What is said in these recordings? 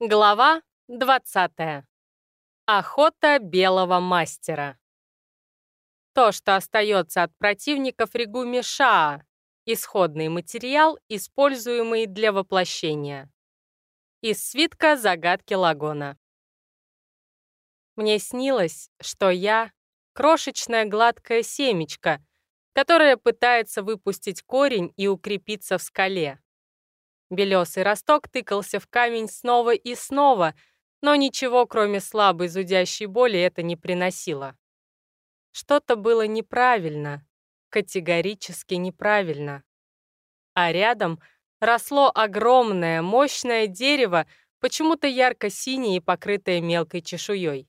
Глава 20. Охота белого мастера. То, что остается от противников Ригуми Шаа, исходный материал, используемый для воплощения. Из свитка загадки Лагона. Мне снилось, что я — крошечная гладкая семечко, которая пытается выпустить корень и укрепиться в скале. Белесый росток тыкался в камень снова и снова, но ничего, кроме слабой зудящей боли, это не приносило. Что-то было неправильно, категорически неправильно. А рядом росло огромное, мощное дерево, почему-то ярко-синее и покрытое мелкой чешуей.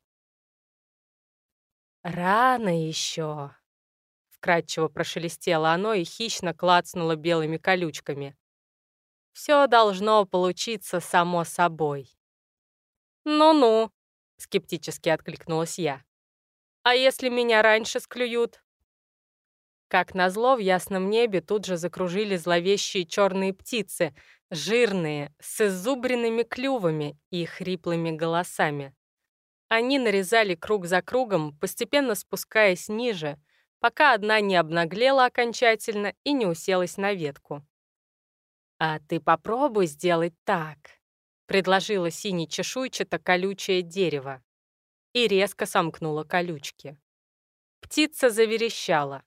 «Рано еще», — вкрадчиво прошелестело оно и хищно клацнуло белыми колючками. Все должно получиться само собой. «Ну-ну», — скептически откликнулась я. «А если меня раньше склюют?» Как назло, в ясном небе тут же закружили зловещие черные птицы, жирные, с изубренными клювами и хриплыми голосами. Они нарезали круг за кругом, постепенно спускаясь ниже, пока одна не обнаглела окончательно и не уселась на ветку. «А ты попробуй сделать так», — предложила сине-чешуйчато-колючее дерево и резко сомкнула колючки. Птица заверещала.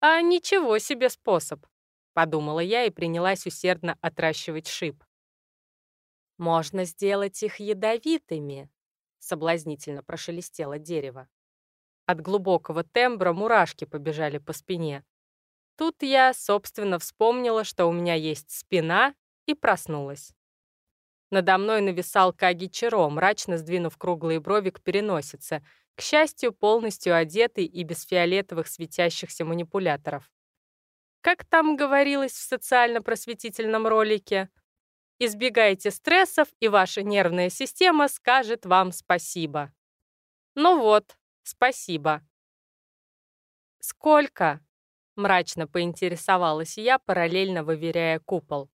«А ничего себе способ», — подумала я и принялась усердно отращивать шип. «Можно сделать их ядовитыми», — соблазнительно прошелестело дерево. От глубокого тембра мурашки побежали по спине. Тут я, собственно, вспомнила, что у меня есть спина, и проснулась. Надо мной нависал Каги Чиро, мрачно сдвинув круглые брови к переносице, к счастью, полностью одетый и без фиолетовых светящихся манипуляторов. Как там говорилось в социально-просветительном ролике, избегайте стрессов, и ваша нервная система скажет вам спасибо. Ну вот, спасибо. Сколько? Мрачно поинтересовалась я, параллельно выверяя купол.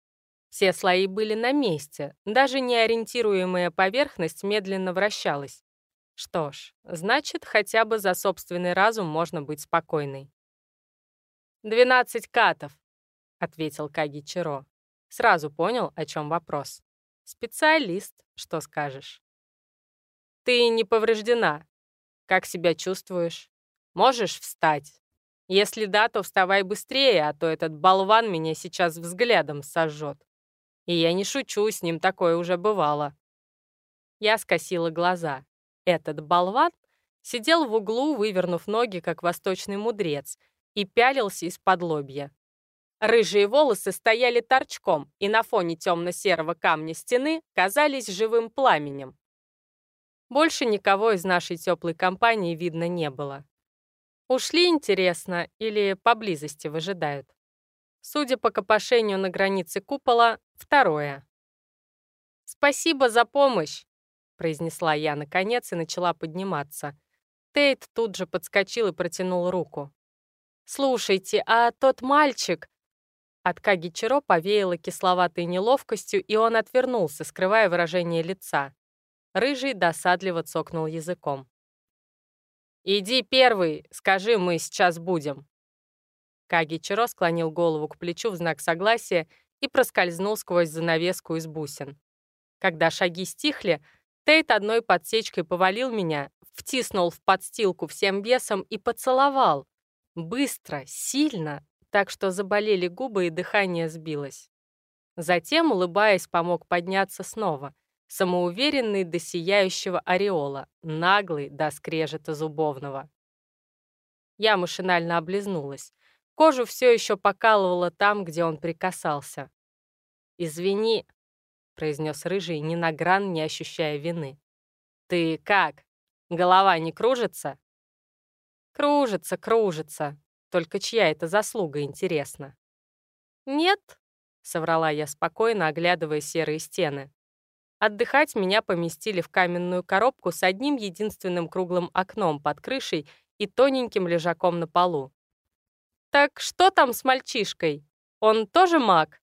Все слои были на месте, даже неориентируемая поверхность медленно вращалась. Что ж, значит, хотя бы за собственный разум можно быть спокойной. «Двенадцать катов», — ответил Каги Чиро. Сразу понял, о чем вопрос. «Специалист, что скажешь?» «Ты не повреждена. Как себя чувствуешь? Можешь встать?» Если да, то вставай быстрее, а то этот болван меня сейчас взглядом сожжет. И я не шучу, с ним такое уже бывало. Я скосила глаза. Этот болван сидел в углу, вывернув ноги, как восточный мудрец, и пялился из-под лобья. Рыжие волосы стояли торчком и на фоне темно-серого камня стены казались живым пламенем. Больше никого из нашей теплой компании видно не было. Ушли, интересно, или поблизости выжидают? Судя по копошению на границе купола, второе. «Спасибо за помощь», — произнесла я наконец и начала подниматься. Тейт тут же подскочил и протянул руку. «Слушайте, а тот мальчик...» От Кагичиро повеяло кисловатой неловкостью, и он отвернулся, скрывая выражение лица. Рыжий досадливо цокнул языком. «Иди первый, скажи, мы сейчас будем». Каги Чиро склонил голову к плечу в знак согласия и проскользнул сквозь занавеску из бусин. Когда шаги стихли, Тейт одной подсечкой повалил меня, втиснул в подстилку всем весом и поцеловал. Быстро, сильно, так что заболели губы и дыхание сбилось. Затем, улыбаясь, помог подняться снова — самоуверенный до сияющего ореола, наглый до скрежета зубовного. Я машинально облизнулась. Кожу все еще покалывала там, где он прикасался. «Извини», — произнес Рыжий, ни на гран не ощущая вины. «Ты как? Голова не кружится?» «Кружится, кружится. Только чья это заслуга, интересно?» «Нет», — соврала я спокойно, оглядывая серые стены. Отдыхать меня поместили в каменную коробку с одним единственным круглым окном под крышей и тоненьким лежаком на полу. «Так что там с мальчишкой? Он тоже маг?»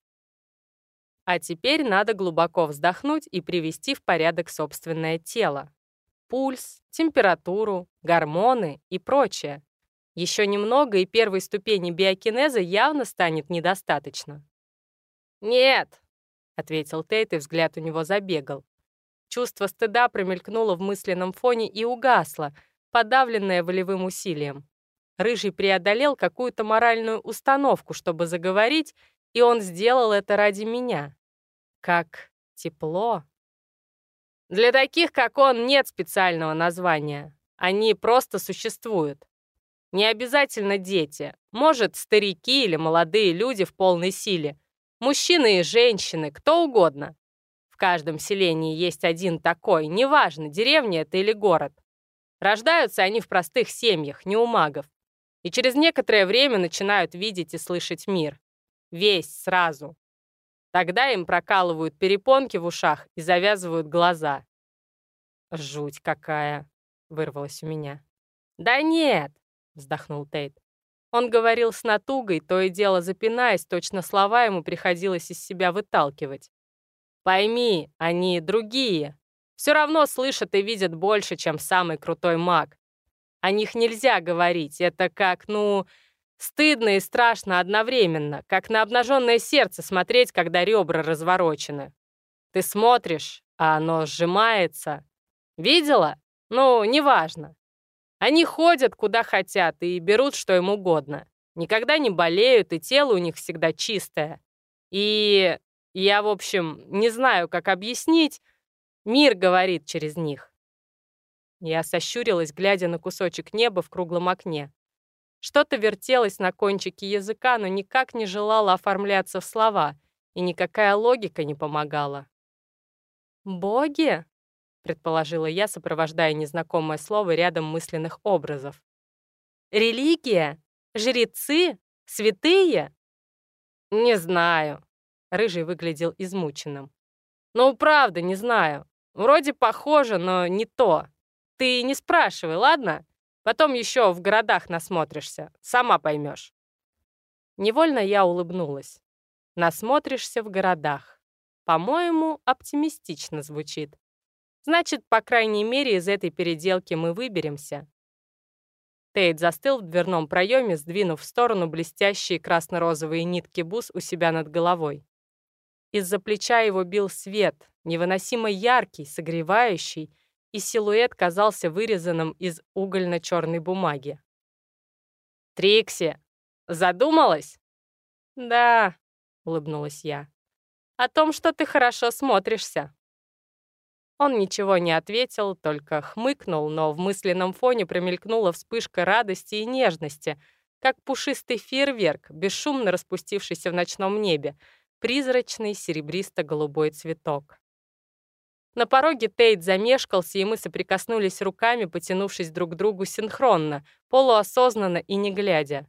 А теперь надо глубоко вздохнуть и привести в порядок собственное тело. Пульс, температуру, гормоны и прочее. Еще немного, и первой ступени биокинеза явно станет недостаточно. «Нет», — ответил Тейт, и взгляд у него забегал. Чувство стыда промелькнуло в мысленном фоне и угасло, подавленное волевым усилием. Рыжий преодолел какую-то моральную установку, чтобы заговорить, и он сделал это ради меня. Как тепло. Для таких, как он, нет специального названия. Они просто существуют. Не обязательно дети. Может, старики или молодые люди в полной силе. Мужчины и женщины, кто угодно. В каждом селении есть один такой, неважно, деревня это или город. Рождаются они в простых семьях, не у магов. И через некоторое время начинают видеть и слышать мир. Весь сразу. Тогда им прокалывают перепонки в ушах и завязывают глаза. «Жуть какая!» — вырвалось у меня. «Да нет!» вздохнул Тейт. Он говорил с натугой, то и дело запинаясь, точно слова ему приходилось из себя выталкивать. «Пойми, они другие. Все равно слышат и видят больше, чем самый крутой маг. О них нельзя говорить. Это как, ну, стыдно и страшно одновременно, как на обнаженное сердце смотреть, когда ребра разворочены. Ты смотришь, а оно сжимается. Видела? Ну, неважно. Они ходят куда хотят и берут что им угодно. Никогда не болеют, и тело у них всегда чистое. И я, в общем, не знаю, как объяснить. Мир говорит через них. Я сощурилась, глядя на кусочек неба в круглом окне. Что-то вертелось на кончике языка, но никак не желало оформляться в слова, и никакая логика не помогала. «Боги?» Предположила я, сопровождая незнакомое слово рядом мысленных образов. «Религия? Жрецы? Святые?» «Не знаю». Рыжий выглядел измученным. «Ну, правда, не знаю. Вроде похоже, но не то. Ты не спрашивай, ладно? Потом еще в городах насмотришься. Сама поймешь». Невольно я улыбнулась. «Насмотришься в городах». По-моему, оптимистично звучит. Значит, по крайней мере, из этой переделки мы выберемся. Тейт застыл в дверном проеме, сдвинув в сторону блестящие красно-розовые нитки бус у себя над головой. Из-за плеча его бил свет, невыносимо яркий, согревающий, и силуэт казался вырезанным из угольно-черной бумаги. «Трикси, задумалась?» «Да», — улыбнулась я. «О том, что ты хорошо смотришься». Он ничего не ответил, только хмыкнул, но в мысленном фоне промелькнула вспышка радости и нежности, как пушистый фейерверк, бесшумно распустившийся в ночном небе, призрачный серебристо-голубой цветок. На пороге Тейт замешкался, и мы соприкоснулись руками, потянувшись друг к другу синхронно, полуосознанно и не глядя.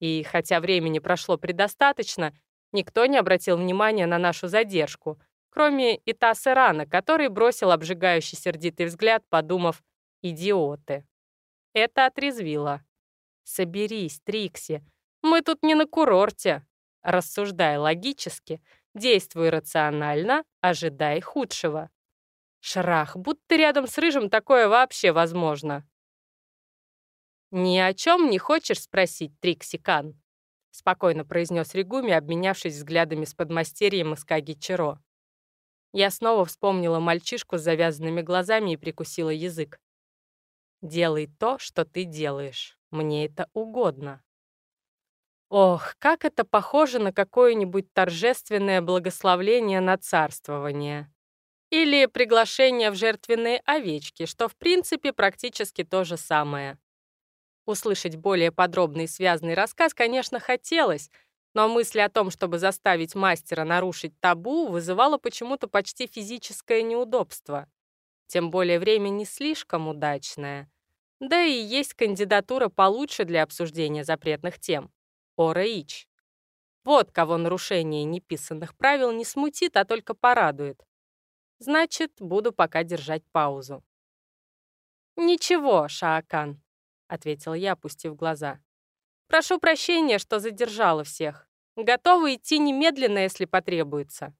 И хотя времени прошло предостаточно, никто не обратил внимания на нашу задержку, кроме Итаса Рана, который бросил обжигающий сердитый взгляд, подумав «идиоты». Это отрезвило. «Соберись, Трикси, мы тут не на курорте». Рассуждай логически, действуй рационально, ожидай худшего. Шрах, будто рядом с Рыжим такое вообще возможно. «Ни о чем не хочешь спросить, Трикси Кан?» спокойно произнес Ригуми, обменявшись взглядами с подмастерьем из Каги Чиро. Я снова вспомнила мальчишку с завязанными глазами и прикусила язык. «Делай то, что ты делаешь. Мне это угодно». Ох, как это похоже на какое-нибудь торжественное благословление на царствование. Или приглашение в жертвенные овечки, что в принципе практически то же самое. Услышать более подробный связанный рассказ, конечно, хотелось — но мысль о том, чтобы заставить мастера нарушить табу, вызывала почему-то почти физическое неудобство. Тем более время не слишком удачное. Да и есть кандидатура получше для обсуждения запретных тем — Ора Ич. Вот кого нарушение неписанных правил не смутит, а только порадует. Значит, буду пока держать паузу. «Ничего, Шаакан», — ответил я, опустив глаза. «Прошу прощения, что задержала всех. Готова идти немедленно, если потребуется.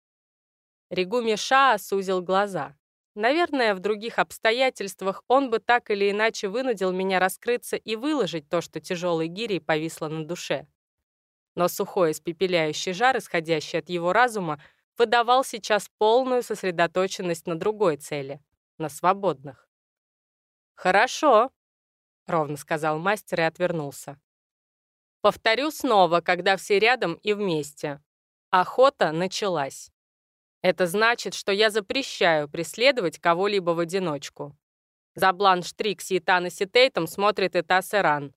Ригуми Ша сузил глаза. Наверное, в других обстоятельствах он бы так или иначе вынудил меня раскрыться и выложить то, что тяжелой гирей повисло на душе. Но сухой испепеляющий жар, исходящий от его разума, выдавал сейчас полную сосредоточенность на другой цели — на свободных. «Хорошо», — ровно сказал мастер и отвернулся. «Повторю снова, когда все рядом и вместе. Охота началась. Это значит, что я запрещаю преследовать кого-либо в одиночку. За бланш Трикси и Танаси Тейтом смотрит Этас Эран.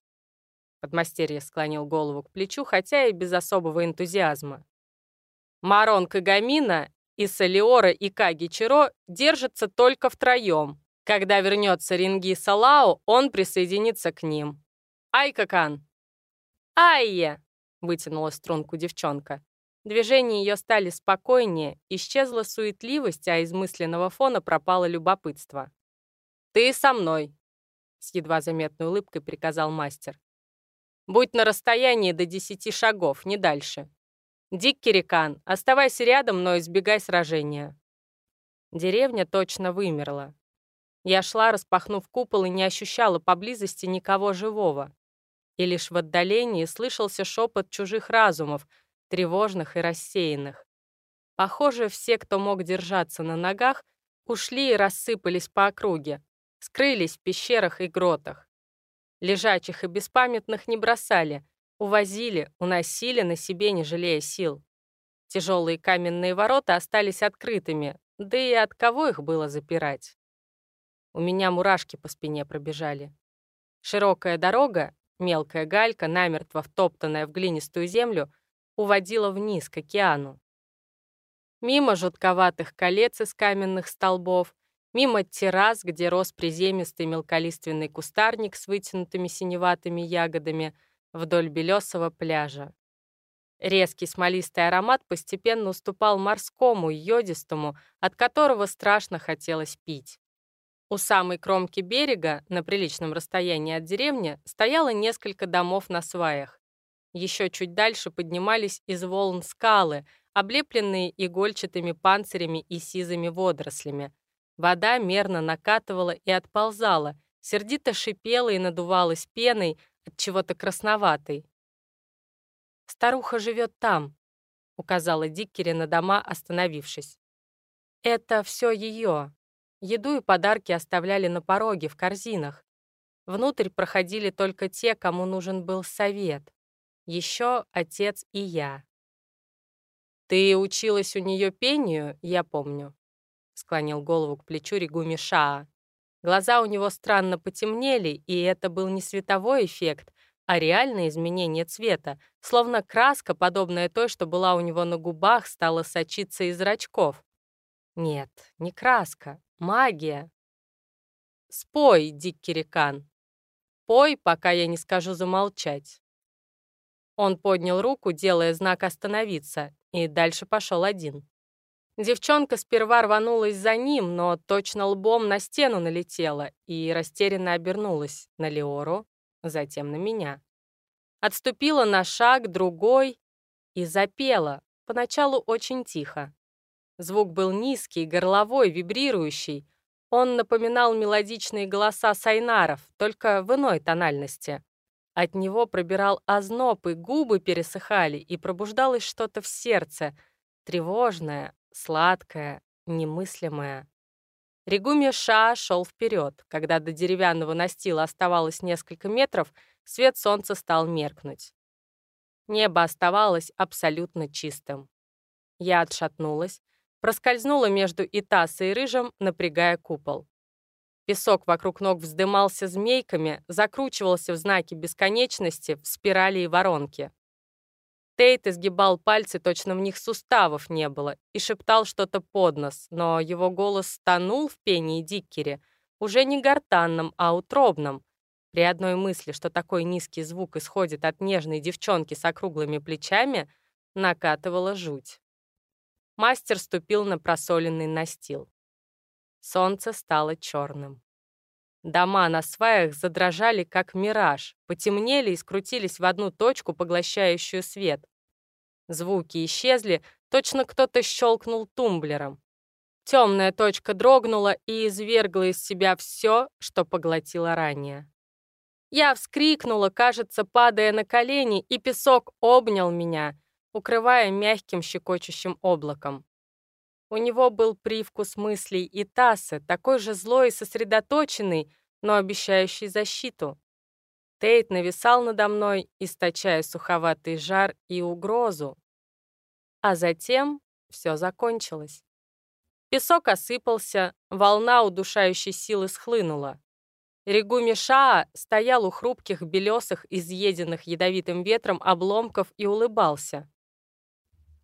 Подмастерье склонил голову к плечу, хотя и без особого энтузиазма. Марон Кагамина и Салиора и Каги Чиро держатся только втроем. Когда вернется Ринги Салао, он присоединится к ним. Айкакан. Айе! вытянула струнку девчонка. Движения ее стали спокойнее, исчезла суетливость, а из мысленного фона пропало любопытство. «Ты со мной», — с едва заметной улыбкой приказал мастер. «Будь на расстоянии до десяти шагов, не дальше. Дик Кирикан, оставайся рядом, но избегай сражения». Деревня точно вымерла. Я шла, распахнув купол, и не ощущала поблизости никого живого. И лишь в отдалении слышался шепот чужих разумов — тревожных и рассеянных. Похоже, все, кто мог держаться на ногах, ушли и рассыпались по округе, скрылись в пещерах и гротах. Лежачих и беспамятных не бросали, увозили, уносили на себе, не жалея сил. Тяжелые каменные ворота остались открытыми, да и от кого их было запирать? У меня мурашки по спине пробежали. Широкая дорога, мелкая галька, намертво втоптанная в глинистую землю, уводила вниз, к океану. Мимо жутковатых колец из каменных столбов, мимо террас, где рос приземистый мелколиственный кустарник с вытянутыми синеватыми ягодами, вдоль белесого пляжа. Резкий смолистый аромат постепенно уступал морскому, йодистому, от которого страшно хотелось пить. У самой кромки берега, на приличном расстоянии от деревни, стояло несколько домов на сваях. Еще чуть дальше поднимались из волн скалы, облепленные игольчатыми панцирями и сизыми водорослями. Вода мерно накатывала и отползала, сердито шипела и надувалась пеной от чего-то красноватой. «Старуха живет там», — указала Диккери на дома, остановившись. «Это все ее. Еду и подарки оставляли на пороге, в корзинах. Внутрь проходили только те, кому нужен был совет. Еще отец и я. «Ты училась у нее пению, я помню», — склонил голову к плечу Ригуми Шаа. Глаза у него странно потемнели, и это был не световой эффект, а реальное изменение цвета, словно краска, подобная той, что была у него на губах, стала сочиться из зрачков. Нет, не краска, магия. «Спой, Диккерикан. Пой, пока я не скажу замолчать». Он поднял руку, делая знак «Остановиться», и дальше пошел один. Девчонка сперва рванулась за ним, но точно лбом на стену налетела и растерянно обернулась на Леору, затем на меня. Отступила на шаг, другой и запела, поначалу очень тихо. Звук был низкий, горловой, вибрирующий. Он напоминал мелодичные голоса сайнаров, только в иной тональности. От него пробирал озноб, и губы пересыхали, и пробуждалось что-то в сердце, тревожное, сладкое, немыслимое. Ригуми Ша шел вперед. Когда до деревянного настила оставалось несколько метров, свет солнца стал меркнуть. Небо оставалось абсолютно чистым. Я отшатнулась, проскользнула между Итасой и Рыжим, напрягая купол. Песок вокруг ног вздымался змейками, закручивался в знаки бесконечности, в спирали и воронки. Тейт изгибал пальцы, точно в них суставов не было, и шептал что-то под нос, но его голос тонул в пении Диккере, уже не гортанном, а утробном. При одной мысли, что такой низкий звук исходит от нежной девчонки с округлыми плечами, накатывала жуть. Мастер ступил на просоленный настил. Солнце стало черным. Дома на сваях задрожали, как мираж, потемнели и скрутились в одну точку, поглощающую свет. Звуки исчезли, Точно кто-то щелкнул тумблером. Темная точка дрогнула и извергла из себя все, что поглотила ранее. Я вскрикнула, кажется, падая на колени, и песок обнял меня, укрывая мягким щекочущим облаком. У него был привкус мыслей и тасы, такой же злой и сосредоточенный, но обещающий защиту. Тейт нависал надо мной, источая суховатый жар и угрозу. А затем все закончилось. Песок осыпался, волна удушающей силы схлынула. Ригуми Шаа стоял у хрупких, белесых, изъеденных ядовитым ветром обломков и улыбался.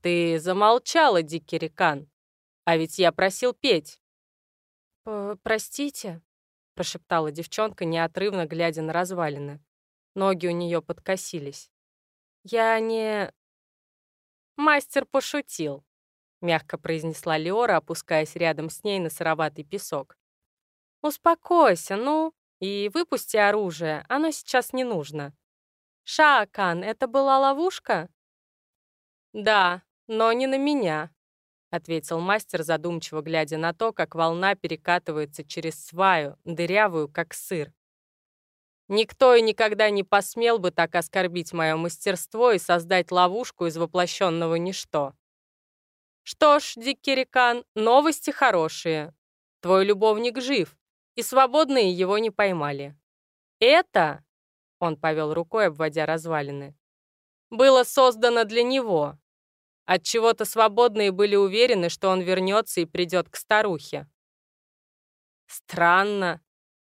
«Ты замолчала, дикий рекан, а ведь я просил петь». «Простите», — прошептала девчонка, неотрывно глядя на развалины. Ноги у нее подкосились. «Я не...» «Мастер пошутил», — мягко произнесла Леора, опускаясь рядом с ней на сыроватый песок. «Успокойся, ну, и выпусти оружие, оно сейчас не нужно». «Шаакан, это была ловушка?» «Да, но не на меня», — ответил мастер, задумчиво глядя на то, как волна перекатывается через сваю, дырявую, как сыр. Никто и никогда не посмел бы так оскорбить мое мастерство и создать ловушку из воплощенного ничто. Что ж, Диккерикан, новости хорошие. Твой любовник жив, и свободные его не поймали. Это, он повел рукой, обводя развалины, было создано для него. От чего-то свободные были уверены, что он вернется и придет к старухе. Странно,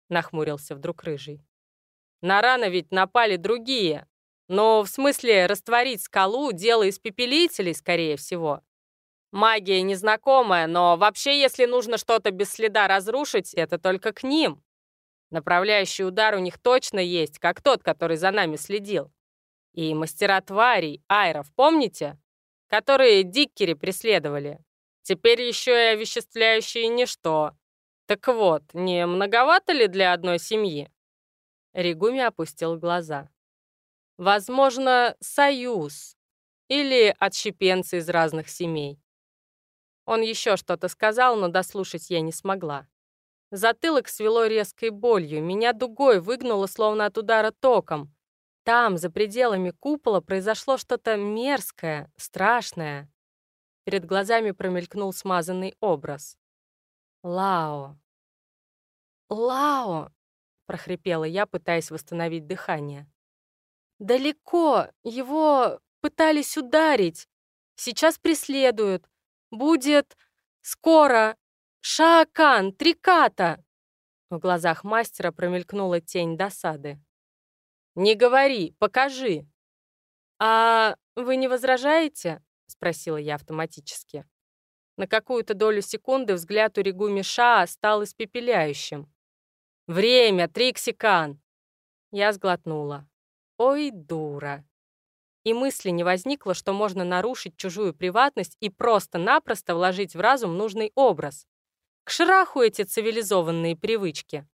нахмурился вдруг рыжий. На рано ведь напали другие. Но в смысле растворить скалу — дело испепелителей, скорее всего. Магия незнакомая, но вообще, если нужно что-то без следа разрушить, это только к ним. Направляющий удар у них точно есть, как тот, который за нами следил. И мастера тварей, айров, помните? Которые диккери преследовали. Теперь еще и овеществляющие ничто. Так вот, не многовато ли для одной семьи? Ригуми опустил глаза. Возможно, союз или отщепенцы из разных семей. Он еще что-то сказал, но дослушать я не смогла. Затылок свело резкой болью, меня дугой выгнуло, словно от удара током. Там, за пределами купола, произошло что-то мерзкое, страшное. Перед глазами промелькнул смазанный образ. Лао. Лао! прохрипела я, пытаясь восстановить дыхание. «Далеко! Его пытались ударить! Сейчас преследуют! Будет скоро! Шаакан! Триката!» В глазах мастера промелькнула тень досады. «Не говори, покажи!» «А вы не возражаете?» — спросила я автоматически. На какую-то долю секунды взгляд у Ригуми Шаа стал испепеляющим. «Время, Триксикан!» Я сглотнула. «Ой, дура!» И мысли не возникло, что можно нарушить чужую приватность и просто-напросто вложить в разум нужный образ. К шраху эти цивилизованные привычки.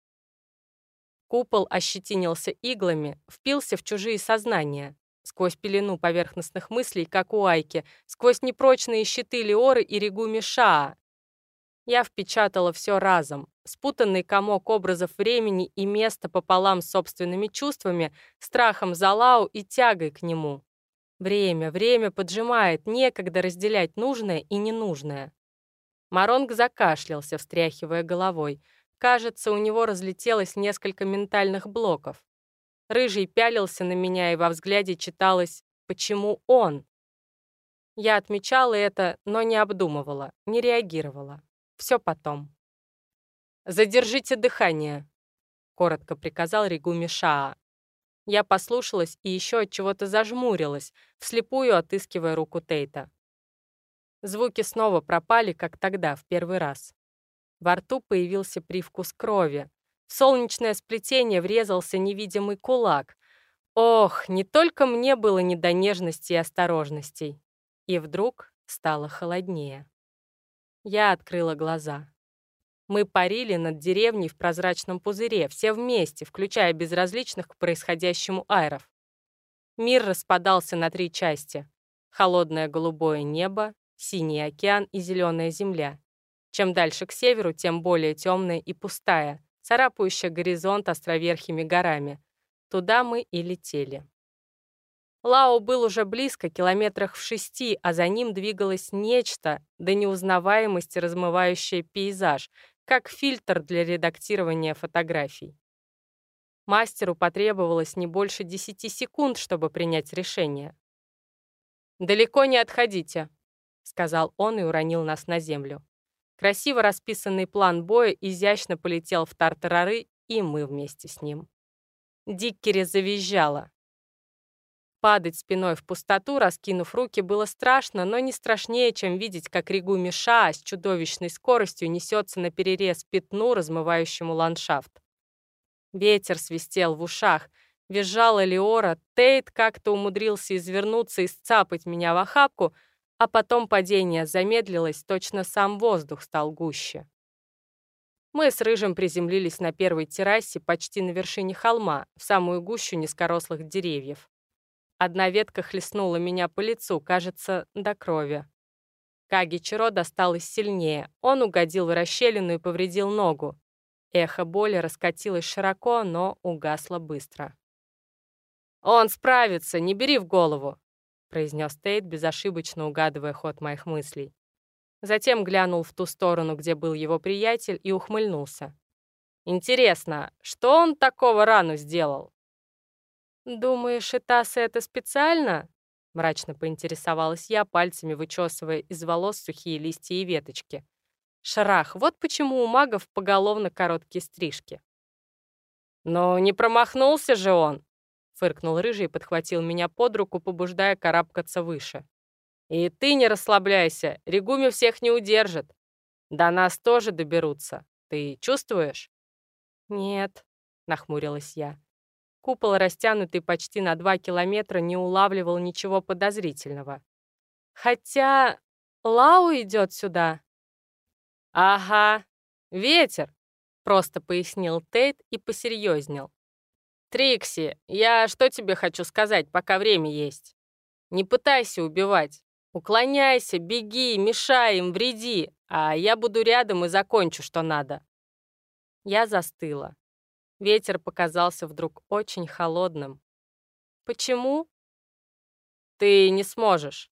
Купол ощетинился иглами, впился в чужие сознания. Сквозь пелену поверхностных мыслей, как у Айки, сквозь непрочные щиты Леоры и Ригуми Шаа. Я впечатала все разом, спутанный комок образов времени и места пополам с собственными чувствами, страхом за Лау и тягой к нему. Время, время поджимает, некогда разделять нужное и ненужное. Маронг закашлялся, встряхивая головой. Кажется, у него разлетелось несколько ментальных блоков. Рыжий пялился на меня, и во взгляде читалось «Почему он?». Я отмечала это, но не обдумывала, не реагировала. Все потом. «Задержите дыхание», — коротко приказал Ригуми Шаа. Я послушалась и еще от чего-то зажмурилась, вслепую отыскивая руку Тейта. Звуки снова пропали, как тогда, в первый раз. Во рту появился привкус крови. В солнечное сплетение врезался невидимый кулак. Ох, не только мне было не до нежности и осторожностей. И вдруг стало холоднее. Я открыла глаза. Мы парили над деревней в прозрачном пузыре, все вместе, включая безразличных к происходящему айров. Мир распадался на три части. Холодное голубое небо, синий океан и зеленая земля. Чем дальше к северу, тем более темная и пустая, царапающая горизонт островерхими горами. Туда мы и летели. Лао был уже близко, километрах в шести, а за ним двигалось нечто, до неузнаваемости размывающее пейзаж, как фильтр для редактирования фотографий. Мастеру потребовалось не больше десяти секунд, чтобы принять решение. «Далеко не отходите», — сказал он и уронил нас на землю. Красиво расписанный план боя изящно полетел в тартарары, и мы вместе с ним. Диккери завизжала. Падать спиной в пустоту, раскинув руки, было страшно, но не страшнее, чем видеть, как Ригу Миша с чудовищной скоростью несется на перерез пятну, размывающему ландшафт. Ветер свистел в ушах, визжала Леора, Тейт как-то умудрился извернуться и сцапать меня в охапку, а потом падение замедлилось, точно сам воздух стал гуще. Мы с Рыжим приземлились на первой террасе почти на вершине холма, в самую гущу низкорослых деревьев. Одна ветка хлестнула меня по лицу, кажется, до крови. Каги Чиро досталось сильнее. Он угодил в расщелину и повредил ногу. Эхо боли раскатилось широко, но угасло быстро. «Он справится, не бери в голову», — произнес Тейт, безошибочно угадывая ход моих мыслей. Затем глянул в ту сторону, где был его приятель, и ухмыльнулся. «Интересно, что он такого рану сделал?» «Думаешь, Итаса это специально?» Мрачно поинтересовалась я, пальцами вычесывая из волос сухие листья и веточки. Шарах, вот почему у магов поголовно короткие стрижки. «Но не промахнулся же он!» Фыркнул рыжий и подхватил меня под руку, побуждая карабкаться выше. И ты не расслабляйся, Регуми всех не удержит. До нас тоже доберутся. Ты чувствуешь? Нет, нахмурилась я. Купол, растянутый почти на два километра, не улавливал ничего подозрительного. Хотя Лау идет сюда. Ага, ветер, просто пояснил Тейт и посерьезнел. Трикси, я что тебе хочу сказать, пока время есть. Не пытайся убивать. Уклоняйся, беги, мешай им, вреди, а я буду рядом и закончу, что надо. Я застыла. Ветер показался вдруг очень холодным. Почему? Ты не сможешь,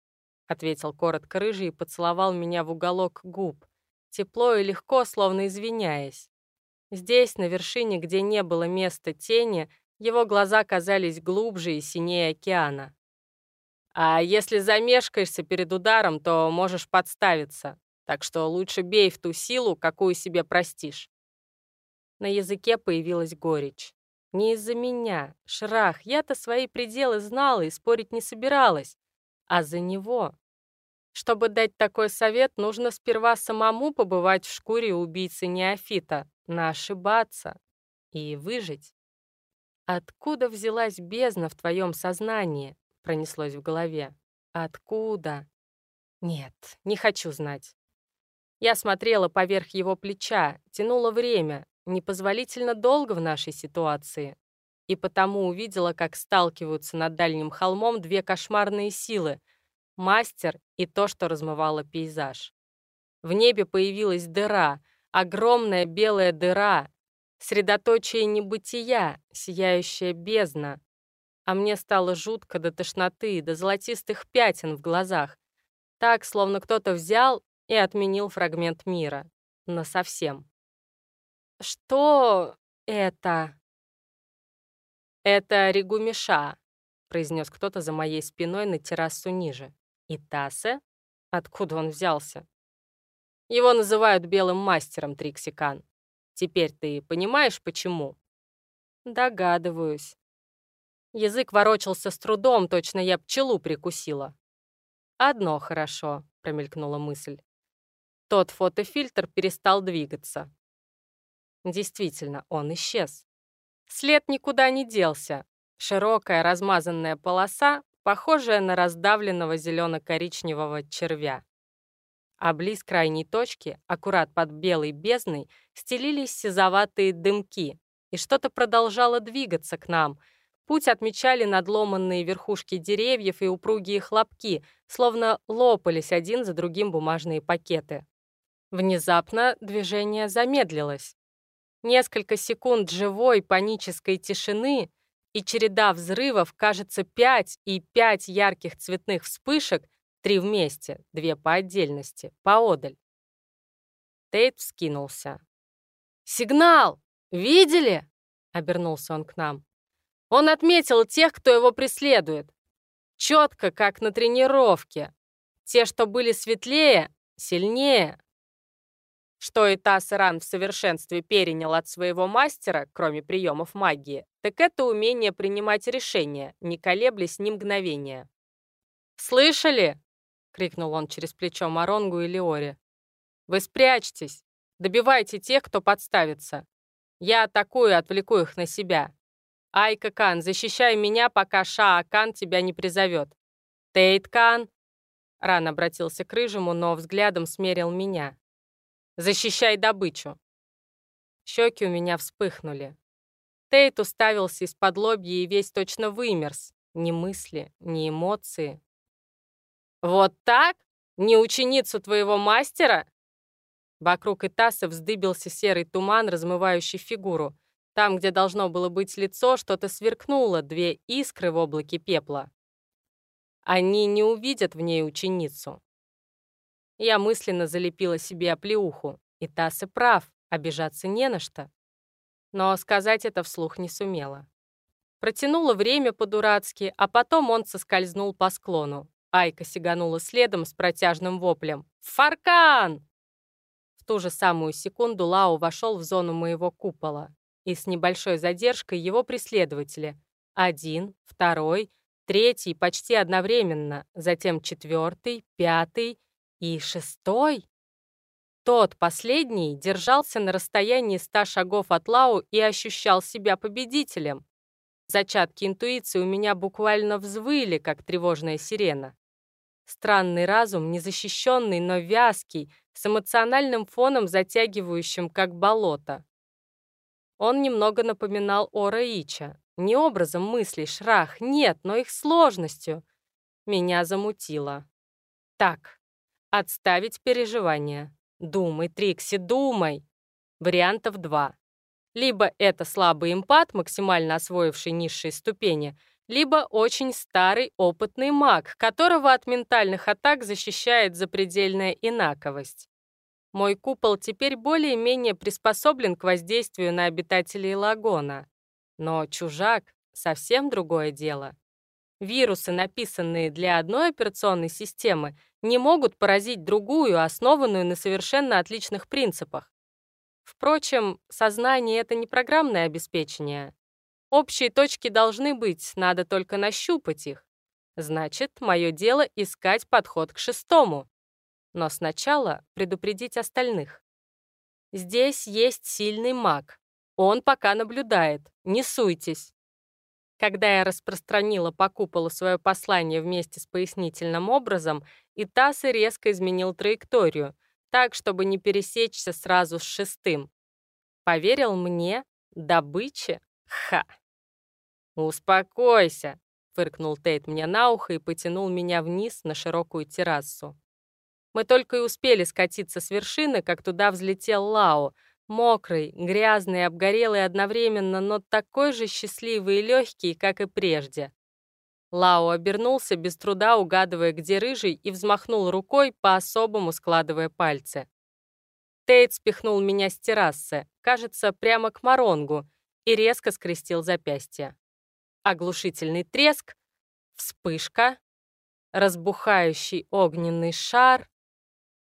ответил коротко рыжий и поцеловал меня в уголок губ, тепло и легко, словно извиняясь. Здесь, на вершине, где не было места тени, его глаза казались глубже и синее океана. А если замешкаешься перед ударом, то можешь подставиться. Так что лучше бей в ту силу, какую себе простишь. На языке появилась горечь. Не из-за меня. Шрах, я-то свои пределы знала и спорить не собиралась. А за него. Чтобы дать такой совет, нужно сперва самому побывать в шкуре убийцы Неофита, ошибаться и выжить. Откуда взялась бездна в твоем сознании? пронеслось в голове. Откуда? Нет, не хочу знать. Я смотрела поверх его плеча, тянула время, непозволительно долго в нашей ситуации, и потому увидела, как сталкиваются над дальним холмом две кошмарные силы — мастер и то, что размывало пейзаж. В небе появилась дыра, огромная белая дыра, средоточие небытия, сияющая бездна, а мне стало жутко до тошноты, до золотистых пятен в глазах. Так, словно кто-то взял и отменил фрагмент мира. Насовсем. «Что это?» «Это Ригумиша», — произнес кто-то за моей спиной на террасу ниже. «И Тасе? Откуда он взялся?» «Его называют белым мастером, Триксикан. Теперь ты понимаешь, почему?» «Догадываюсь», Язык ворочался с трудом, точно я пчелу прикусила. «Одно хорошо», — промелькнула мысль. Тот фотофильтр перестал двигаться. Действительно, он исчез. След никуда не делся. Широкая размазанная полоса, похожая на раздавленного зелено-коричневого червя. А близ крайней точки, аккурат под белой бездной, стелились сизоватые дымки, и что-то продолжало двигаться к нам — Путь отмечали надломанные верхушки деревьев и упругие хлопки, словно лопались один за другим бумажные пакеты. Внезапно движение замедлилось. Несколько секунд живой панической тишины и череда взрывов, кажется, пять и пять ярких цветных вспышек, три вместе, две по отдельности, поодаль. Тейт вскинулся. «Сигнал! Видели?» — обернулся он к нам. Он отметил тех, кто его преследует. Четко, как на тренировке. Те, что были светлее, сильнее. Что и Тассеран в совершенстве перенял от своего мастера, кроме приемов магии, так это умение принимать решения, не колеблясь ни мгновения. «Слышали?» — крикнул он через плечо Маронгу и Леоре. «Вы спрячьтесь! Добивайте тех, кто подставится! Я атакую и отвлеку их на себя. Айка Кан, защищай меня, пока Шаа Кан тебя не призовет. Тейт Кан. Ран обратился к Рыжему, но взглядом смерил меня. Защищай добычу. Щеки у меня вспыхнули. Тейт уставился из-под лобья и весь точно вымерз. Ни мысли, ни эмоции. «Вот так? Не ученицу твоего мастера?» Вокруг Итаса вздыбился серый туман, размывающий фигуру. Там, где должно было быть лицо, что-то сверкнуло, две искры в облаке пепла. Они не увидят в ней ученицу. Я мысленно залепила себе оплеуху, и Тассы прав, обижаться не на что. Но сказать это вслух не сумела. Протянула время по-дурацки, а потом он соскользнул по склону. Айка сиганула следом с протяжным воплем. «Фаркан!» В ту же самую секунду Лао вошел в зону моего купола и с небольшой задержкой его преследователи. Один, второй, третий почти одновременно, затем четвертый, пятый и шестой. Тот, последний, держался на расстоянии ста шагов от Лау и ощущал себя победителем. Зачатки интуиции у меня буквально взвыли, как тревожная сирена. Странный разум, незащищенный, но вязкий, с эмоциональным фоном, затягивающим, как болото. Он немного напоминал Ора Ича. Не образом мыслей, шрах, нет, но их сложностью. Меня замутило. Так, отставить переживания. Думай, Трикси, думай. Вариантов два. Либо это слабый импат, максимально освоивший низшие ступени, либо очень старый опытный маг, которого от ментальных атак защищает запредельная инаковость. Мой купол теперь более-менее приспособлен к воздействию на обитателей лагона. Но чужак — совсем другое дело. Вирусы, написанные для одной операционной системы, не могут поразить другую, основанную на совершенно отличных принципах. Впрочем, сознание — это не программное обеспечение. Общие точки должны быть, надо только нащупать их. Значит, мое дело — искать подход к шестому. Но сначала предупредить остальных. Здесь есть сильный маг. Он пока наблюдает. Не суйтесь. Когда я распространила по куполу свое послание вместе с пояснительным образом, Итасы резко изменил траекторию, так, чтобы не пересечься сразу с шестым. Поверил мне? Добыче? Ха! «Успокойся!» — фыркнул Тейт мне на ухо и потянул меня вниз на широкую террасу. Мы только и успели скатиться с вершины, как туда взлетел Лао, мокрый, грязный, обгорелый одновременно, но такой же счастливый и легкий, как и прежде. Лао обернулся, без труда угадывая, где рыжий, и взмахнул рукой, по-особому складывая пальцы. Тейт спихнул меня с террасы, кажется, прямо к Маронгу, и резко скрестил запястье. Оглушительный треск, вспышка, разбухающий огненный шар,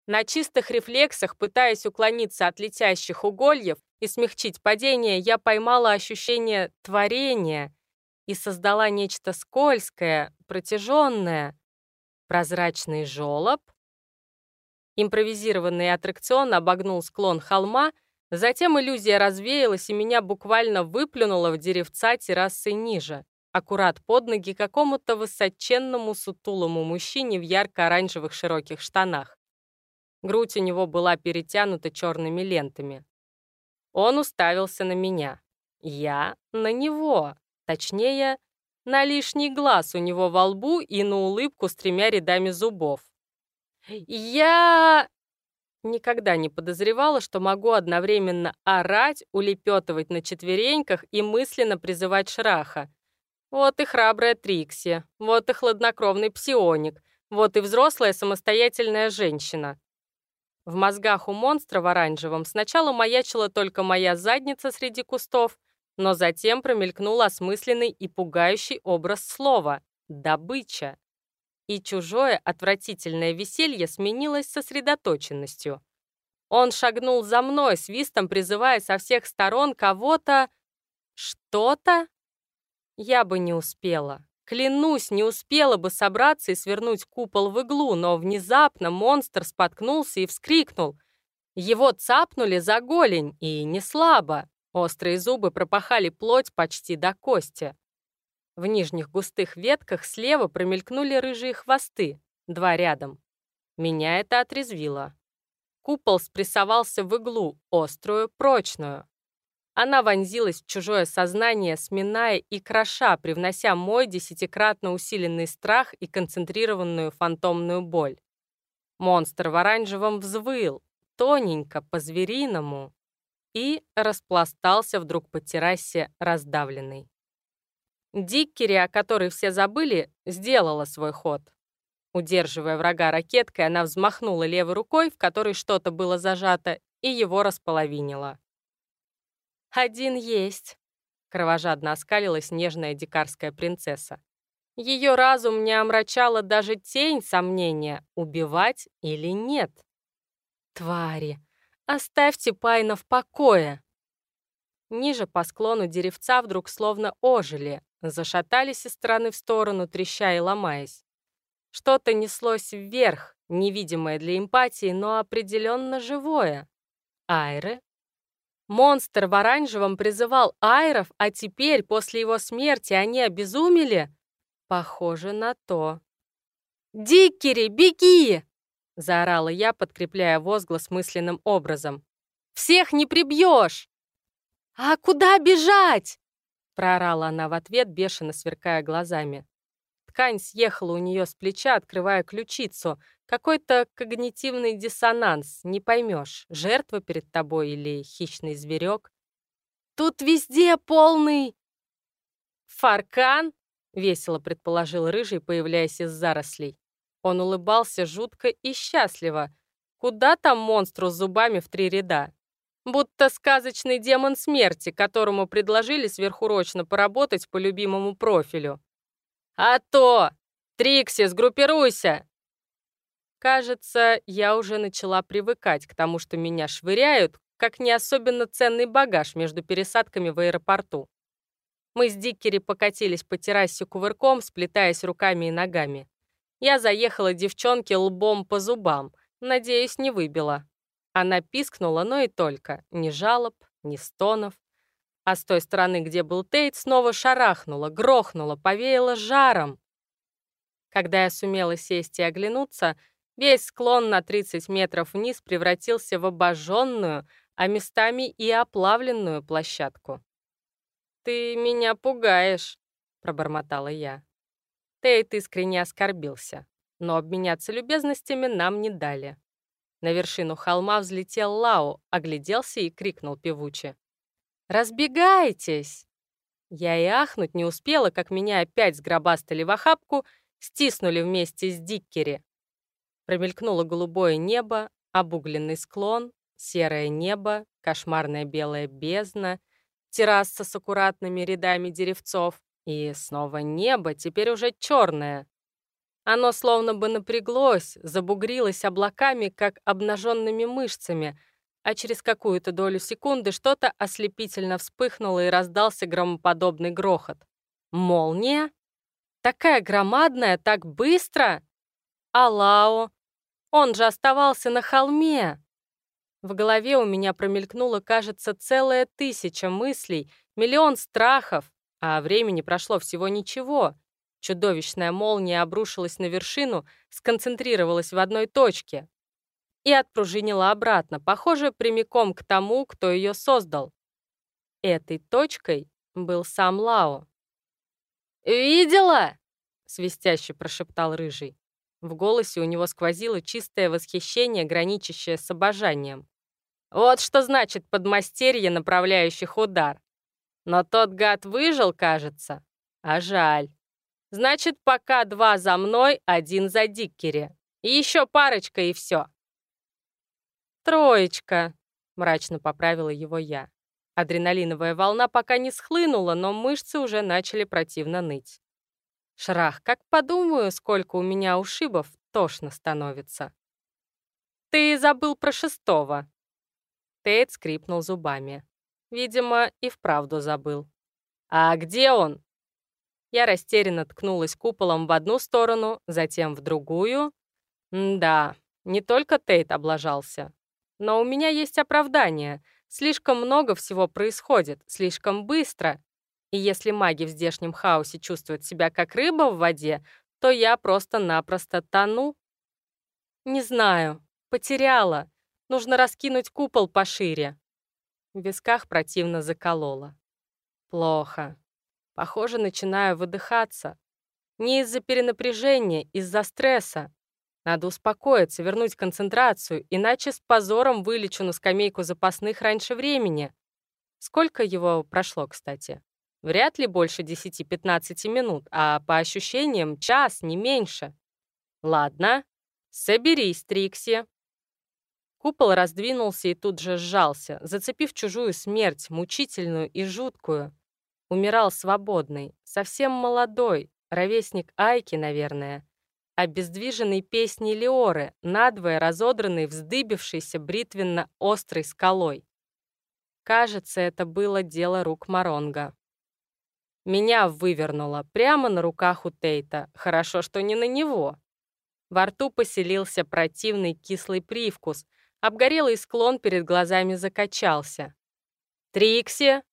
на чистых рефлексах, пытаясь уклониться от летящих угольев и смягчить падение, я поймала ощущение творения и создала нечто скользкое, протяженное. Прозрачный жолоб. Импровизированный аттракцион обогнул склон холма, затем иллюзия развеялась и меня буквально выплюнула в деревца террасы ниже, аккурат под ноги какому-то высоченному сутулому мужчине в ярко-оранжевых широких штанах. Грудь у него была перетянута черными лентами. Он уставился на меня. Я на него. Точнее, на лишний глаз у него во лбу и на улыбку с тремя рядами зубов. «Я...» Никогда не подозревала, что могу одновременно орать, улепетывать на четвереньках и мысленно призывать Шраха. Вот и храбрая Трикси, вот и хладнокровный псионик, вот и взрослая самостоятельная женщина. В мозгах у монстра в оранжевом сначала маячила только моя задница среди кустов, но затем промелькнул осмысленный и пугающий образ слова «добыча». И чужое отвратительное веселье сменилось сосредоточенностью. Он шагнул за мной, свистом призывая со всех сторон кого-то... Что-то? Я бы не успела. Клянусь, не успела бы собраться и свернуть купол в иглу, но внезапно монстр споткнулся и вскрикнул. Его цапнули за голень, и не слабо. Острые зубы пропахали плоть почти до кости. В нижних густых ветках слева промелькнули рыжие хвосты, два рядом. Меня это отрезвило. Купол спрессовался в иглу, острую, прочную. Она вонзилась в чужое сознание, сминая и кроша, привнося мой десятикратно усиленный страх и концентрированную фантомную боль. Монстр в оранжевом взвыл, тоненько, по-звериному, и распластался вдруг по террасе раздавленный. Диккери, о которой все забыли, сделала свой ход. Удерживая врага ракеткой, она взмахнула левой рукой, в которой что-то было зажато, и его располовинила. «Один есть», — кровожадно оскалилась нежная дикарская принцесса. Ее разум не омрачала даже тень сомнения, убивать или нет. «Твари! Оставьте Пайна в покое!» Ниже по склону деревца вдруг словно ожили, зашатались из стороны в сторону, треща и ломаясь. Что-то неслось вверх, невидимое для эмпатии, но определенно живое. Айры Монстр в оранжевом призывал айров, а теперь, после его смерти, они обезумели? Похоже на то. «Диккери, беги!» — заорала я, подкрепляя возглас мысленным образом. «Всех не прибьешь!» «А куда бежать?» — проорала она в ответ, бешено сверкая глазами. Ткань съехала у нее с плеча, открывая ключицу. Какой-то когнитивный диссонанс, не поймешь, жертва перед тобой или хищный зверек. «Тут везде полный...» «Фаркан?» — весело предположил Рыжий, появляясь из зарослей. Он улыбался жутко и счастливо. Куда там монстру с зубами в три ряда? Будто сказочный демон смерти, которому предложили сверхурочно поработать по любимому профилю. «А то! Трикси, сгруппируйся!» Кажется, я уже начала привыкать к тому, что меня швыряют, как не особенно ценный багаж между пересадками в аэропорту. Мы с Диккери покатились по террасе кувырком, сплетаясь руками и ногами. Я заехала девчонке лбом по зубам, надеюсь, не выбила. Она пискнула, но и только. Ни жалоб, ни стонов. А с той стороны, где был Тейт, снова шарахнула, грохнула, повеяло жаром. Когда я сумела сесть и оглянуться, весь склон на 30 метров вниз превратился в обожженную, а местами и оплавленную площадку. «Ты меня пугаешь», — пробормотала я. Тейт искренне оскорбился, но обменяться любезностями нам не дали. На вершину холма взлетел Лао, огляделся и крикнул певуче. «Разбегайтесь!» Я и ахнуть не успела, как меня опять сгробастали в охапку, стиснули вместе с Диккери. Промелькнуло голубое небо, обугленный склон, серое небо, кошмарная белая бездна, терраса с аккуратными рядами деревцов и снова небо, теперь уже черное. Оно словно бы напряглось, забугрилось облаками, как обнаженными мышцами — а через какую-то долю секунды что-то ослепительно вспыхнуло и раздался громоподобный грохот. Молния? Такая громадная, так быстро? Алао! Он же оставался на холме! В голове у меня промелькнуло, кажется, целая тысяча мыслей, миллион страхов, а времени прошло всего ничего. Чудовищная молния обрушилась на вершину, сконцентрировалась в одной точке, и отпружинила обратно, похоже, прямиком к тому, кто ее создал. Этой точкой был сам Лао. «Видела?» — свистяще прошептал Рыжий. В голосе у него сквозило чистое восхищение, граничащее с обожанием. Вот что значит подмастерье, направляющих удар. Но тот гад выжил, кажется. А жаль. Значит, пока два за мной, один за Диккери. И еще парочка, и все. «Троечка», — мрачно поправила его я. Адреналиновая волна пока не схлынула, но мышцы уже начали противно ныть. Шрах, как подумаю, сколько у меня ушибов, тошно становится. «Ты забыл про шестого». Тейт скрипнул зубами. Видимо, и вправду забыл. «А где он?» Я растерянно ткнулась куполом в одну сторону, затем в другую. М да, не только Тейт облажался. Но у меня есть оправдание. Слишком много всего происходит, слишком быстро, и если маги в здешнем хаосе чувствуют себя как рыба в воде, то я просто-напросто тону. Не знаю, потеряла. Нужно раскинуть купол пошире. В висках противно закололо. Плохо. Похоже, начинаю выдыхаться. Не из-за перенапряжения, из-за стресса. Надо успокоиться, вернуть концентрацию, иначе с позором вылечу на скамейку запасных раньше времени. Сколько его прошло, кстати? Вряд ли больше 10-15 минут, а по ощущениям час, не меньше. Ладно, соберись, Трикси. Купол раздвинулся и тут же сжался, зацепив чужую смерть, мучительную и жуткую. Умирал свободный, совсем молодой, ровесник Айки, наверное, обездвиженный песней Леоры, надвое разодранный, вздыбившийся бритвенно-острой скалой. Кажется, это было дело рук Маронга. Меня вывернуло прямо на руках у Тейта. Хорошо, что не на него. Во рту поселился противный кислый привкус. Обгорелый склон перед глазами закачался. «Трикси!» —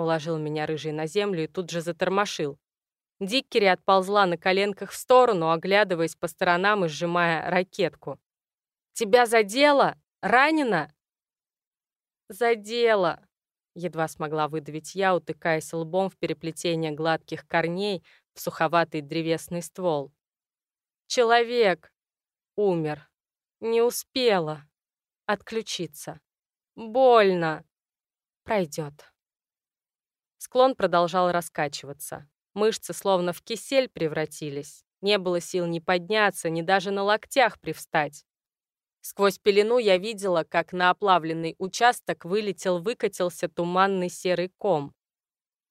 уложил меня рыжий на землю и тут же затормошил. Диккери отползла на коленках в сторону, оглядываясь по сторонам и сжимая ракетку. «Тебя задело? Ранено?» «Задело», Едва смогла выдавить я, утыкаясь лбом в переплетение гладких корней в суховатый древесный ствол. Человек умер. Не успела отключиться. Больно. Пройдет. Склон продолжал раскачиваться. Мышцы словно в кисель превратились. Не было сил ни подняться, ни даже на локтях привстать. Сквозь пелену я видела, как на оплавленный участок вылетел-выкатился туманный серый ком.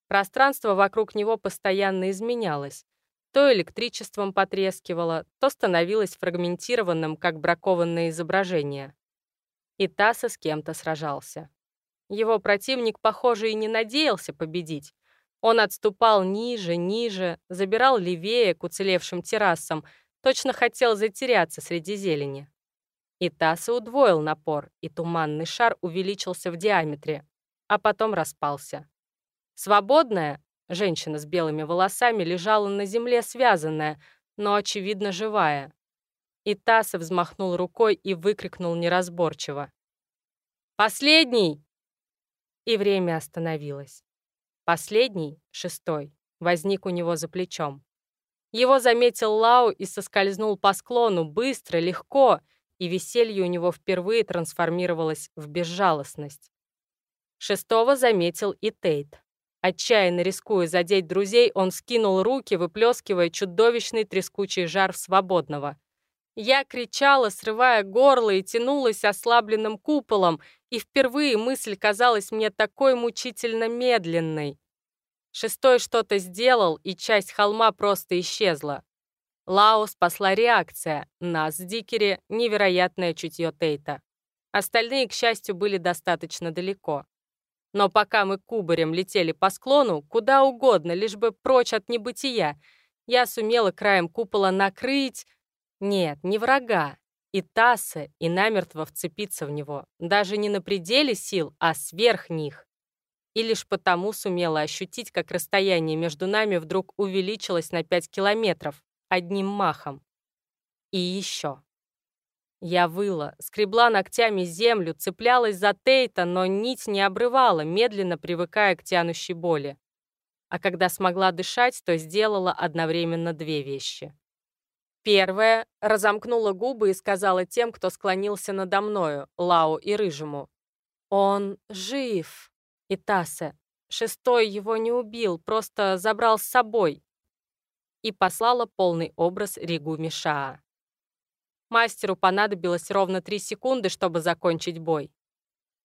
Пространство вокруг него постоянно изменялось. То электричеством потрескивало, то становилось фрагментированным, как бракованное изображение. И Таса с кем-то сражался. Его противник, похоже, и не надеялся победить. Он отступал ниже, ниже, забирал левее к уцелевшим террасам, точно хотел затеряться среди зелени. И Тасса удвоил напор, и туманный шар увеличился в диаметре, а потом распался. Свободная, женщина с белыми волосами, лежала на земле связанная, но, очевидно, живая. И Тасса взмахнул рукой и выкрикнул неразборчиво. «Последний!» И время остановилось. Последний, шестой, возник у него за плечом. Его заметил Лау и соскользнул по склону быстро, легко, и веселье у него впервые трансформировалось в безжалостность. Шестого заметил и Тейт. Отчаянно рискуя задеть друзей, он скинул руки, выплескивая чудовищный трескучий жар в свободного. Я кричала, срывая горло и тянулась ослабленным куполом, и впервые мысль казалась мне такой мучительно медленной. Шестой что-то сделал, и часть холма просто исчезла. Лао спасла реакция, нас Дикери — невероятное чутье Тейта. Остальные, к счастью, были достаточно далеко. Но пока мы кубарем летели по склону, куда угодно, лишь бы прочь от небытия, я сумела краем купола накрыть... Нет, не врага. И Тасса, и намертво вцепиться в него. Даже не на пределе сил, а сверх них. И лишь потому сумела ощутить, как расстояние между нами вдруг увеличилось на 5 километров одним махом. И еще. Я выла, скребла ногтями землю, цеплялась за Тейта, но нить не обрывала, медленно привыкая к тянущей боли. А когда смогла дышать, то сделала одновременно две вещи. Первая — разомкнула губы и сказала тем, кто склонился надо мною, Лао и Рыжему. «Он жив!» И Тасе. Шестой его не убил, просто забрал с собой. И послала полный образ Ригу Мишаа. Мастеру понадобилось ровно три секунды, чтобы закончить бой.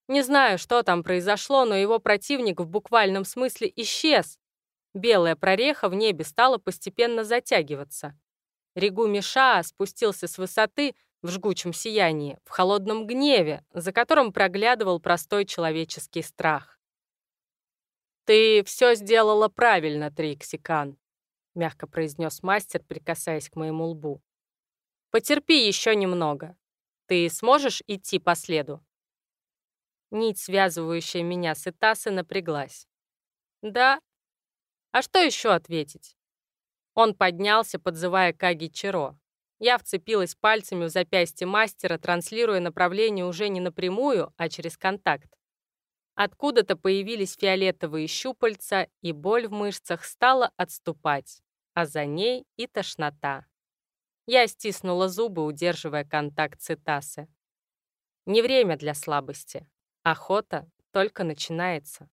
Не знаю, что там произошло, но его противник в буквальном смысле исчез. Белая прореха в небе стала постепенно затягиваться. Ригу Миша спустился с высоты в жгучем сиянии, в холодном гневе, за которым проглядывал простой человеческий страх. «Ты все сделала правильно, Триксикан», — мягко произнес мастер, прикасаясь к моему лбу. Потерпи еще немного. Ты сможешь идти по следу?» Нить, связывающая меня с Итасы, напряглась. «Да? А что еще ответить?» Он поднялся, подзывая Каги Чиро. Я вцепилась пальцами в запястье мастера, транслируя направление уже не напрямую, а через контакт. Откуда-то появились фиолетовые щупальца, и боль в мышцах стала отступать, а за ней и тошнота. Я стиснула зубы, удерживая контакт цитасы. Не время для слабости. Охота только начинается.